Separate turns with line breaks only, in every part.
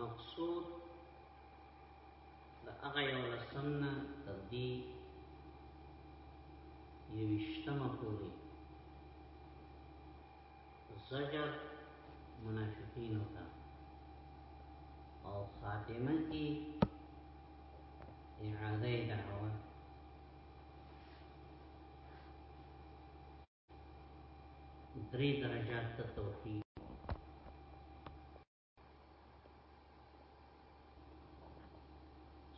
مقصود دا هغه یو لسمنا تر دې یوشتمه پوری زجر منافقین ہوتا او خاتمه کی اعاده دعوه درې درجات ته توحید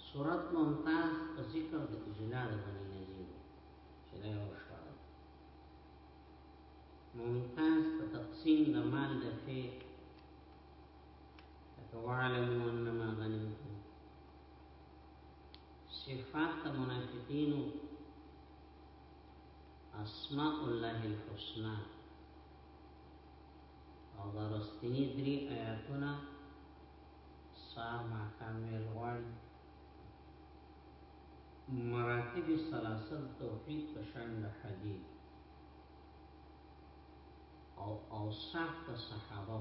سورت ممتاز په ذکر د اجلاء د بنی نظیر چې دا یو شعر ممتاز په تقسیم د مال د فی وعلموا انما غنمتم صفات منافقین اسماء الله الحسنى او دا رستنی دری آیاتونه سار ماکان ویل غواړي مراتب سلاسل توحید پشان د حدید او اوصاف د صحابه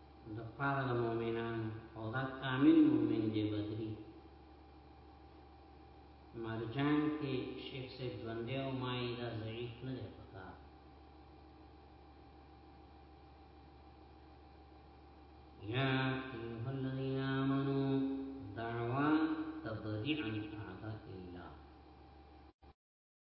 د پاره د مؤمنانو او دا کامل مؤمن دی بدري مرجان کې شیخ صاحب ژوندې او مای دا ضعیف نه دی پکا یا ایه الذین آمنو دعوا تبدیع عن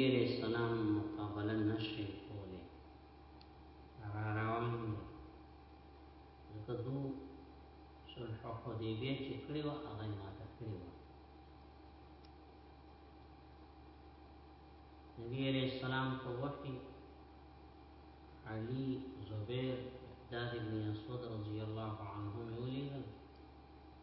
علیه السلام مقابله نشي کولی را روان دي ځکه دو صلح حدیبیه چې کړی و هغه یې ماته کړی و نبی علیه السلام په وحي علی زبیر داد ابن اسود رضی الله عنهم ولیدل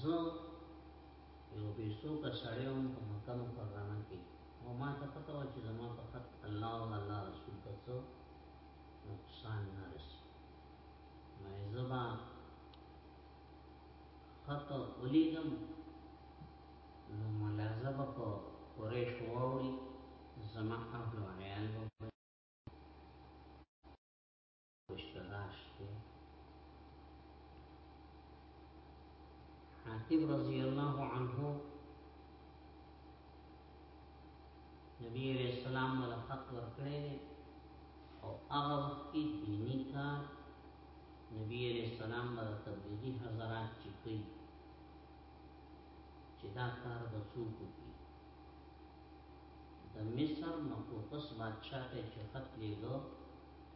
زه یو بې سوکه سړی وم په مکه مکرمه کې او ما ته پته وه چې زما په خط الله او الله رسول ته څه نقصان نه رسي نو زه به خط ولیږم نو ملازه به په قریش واوري زما اهل عیال به اشتغاشته حاتب رضی الله عنه نبی علیہ السلام ولا حق ورکړی او هغه وخت کې دینی کار نبی علیہ السلام ولا تبلیغی حضرات چې کوي چې دا کار به څوک کوي د مصر مقوقس بادشاہ ته چې خط لیږو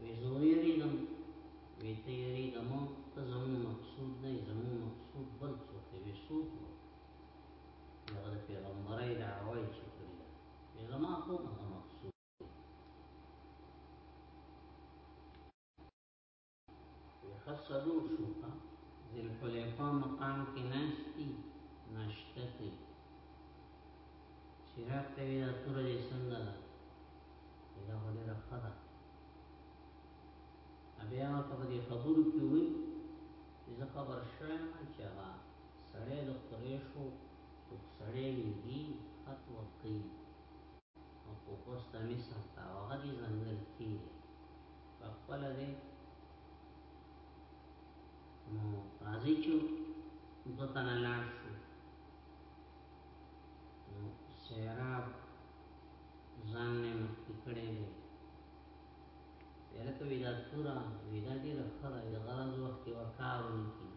وی زه ویریدم وی ته یریدم ته زمون مقصود نه زمون مقصود بل څوک دی وی څوک نو دغه د پیغمبرۍ دعوه یې چې کړې ده وی زما کوم هغه مقصود خصلور شو کا ذل حلیفه مقام کې ناشتي ناشته کوي شراک ته وی دا توره دې څنګه ده دا هو دې راخه ده بیا ته په دې خبرو کې وی چې خبر شوم چې هغه سړی د قریشو څوک سړی دی خط ورکړي خو اوس د مصر ته او هغه دې ځنګل کې دی په خپل دی نو راځي چې دوه تنه لاړ شو نو سیراب ځان نه مخکې کړی دی یلکه ویدا تورا ویدا دې رخره د غرض وخت کې ورکاو نه کی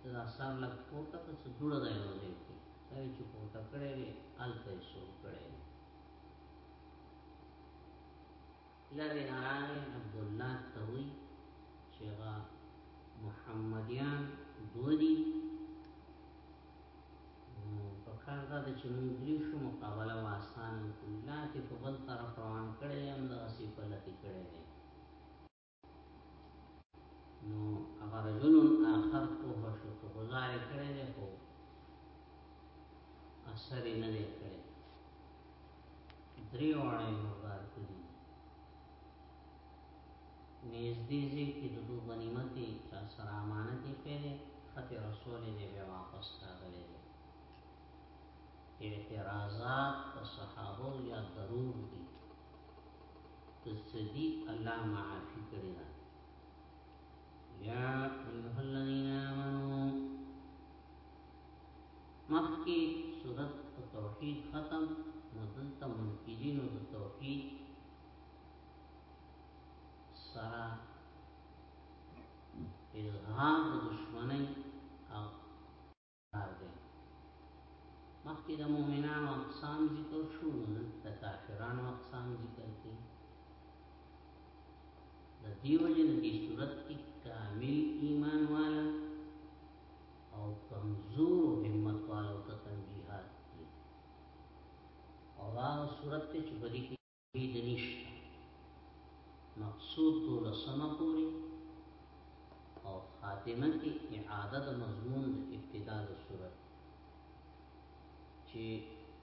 ته دا سر لکه پورته که څه جوړه دی نو دی سر چی پورته کړی دی هلته یې سور کړی دی لری نه راغی عبدالله ته وی چې هغه محمدیان دوه دي نو په کار دا ده چې موږ درې شو مقابله به اسانه وکړو لاکې په بل طرف روان کړی یم دغسې پلتې کړی دی نو هغه رجل آخر پوه شو چې غزارې کړی دی خو اثر یې نه دی کړی درې واړه یې مردار کړي دي نږدې ځای کې د دوی غنیمت یې چا سره امانت یې کړی دی خط رسول یې دی بیا واپس راغلی دی اعتراضات په صحابو یا ضرور دي تسدی الله معافی کړی دا یا ایها الذین آمنو مخکی صورت توحید ختم نو دلته منکرین او توحید سره اظهار دشمنی او کار دی مخکې د مؤمنانو اقسام ذکر شو نو دلته د کافرانو اقسام ذکر کړي د دیو جن دې صورت کې کامل ایمان والا او کمزور همت والا او تنبیهات دي او هغه صورت چې بری بيد نشته مقصود دولسمه پوری او خاتمه کې اعاده د مضمون د ابتدا د صورت چې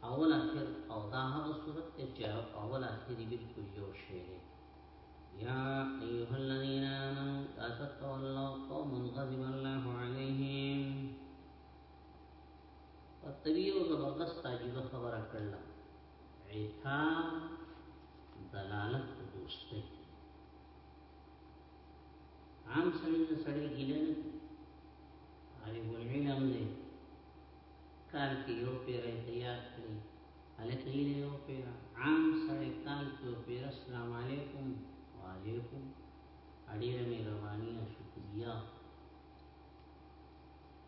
اول اخر او دا هغه صورت ته چې اول اخري بالکل یو شی دی یا ایها الذین آمنوا لا تتولوا قوم غضب الله علیهم په طبيعي او زبردست عجیب خبره کړل عتاب دلالت په دوستۍ عام سړی د سړی ګیله نه کوي عالم العلم دی کال کې یو پیری تیار کړي هلته یې یو پیر عام سړی کال کې یو پیر السلام علیکم وعلیکم اړیره مې رواني شکریا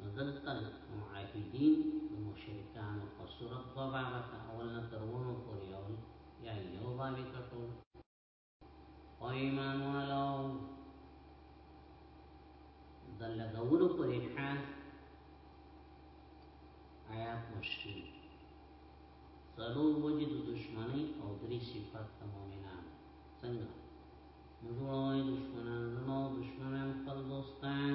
نو دلته معاهدین د مشرکانو په صورت دو بابه تا اول نه تر ونو پوری اول یا یو بابه تا ټول او ایمان والو د لګولو پر حال آیات مشکل سلو وجد دشمنی او دری صفات تا مومنان څنګه نجوړوی دشمنان زمو دشمنان خپل دوستان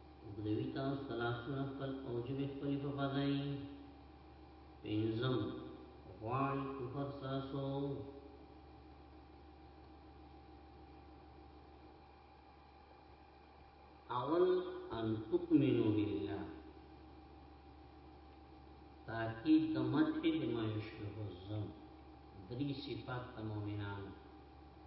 اوږدوي تاسو ته لاسونه خپل او ژبې خپلې په فضایي پنځم غواړي کفر تاسو اول ان تؤمنو بالله تاکید د مدح بما یشبه الظن دری صفات د مؤمنانو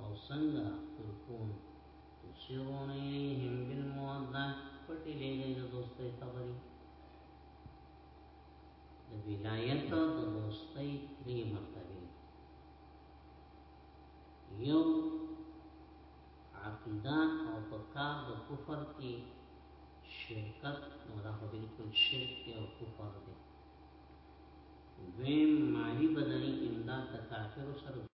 او څنګه خپل کون تشرونیهم بالموده پټی لیگئی دا دوستی خبری د ولایت د دوستۍ درې مرتبه یو عقیده او پکار د کفر کې شرکت نو دا خو بالکل شرک دی او کفر دی دویم مالی بدنی امداد د کافرو سره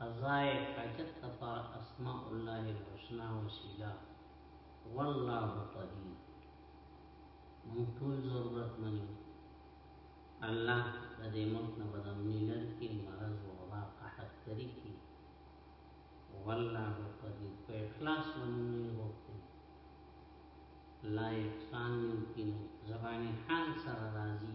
قضاء حاجت لپاره اسماء الله الحسنا وسیله والله قدیر مونږ ټول ضرورت منو الله د دې ملک نه بدامنی لري مرض او وبا قحط لري کی والله قدیر په اخلاص منو وکړي لا احسان ممکن زبان حال سره راضي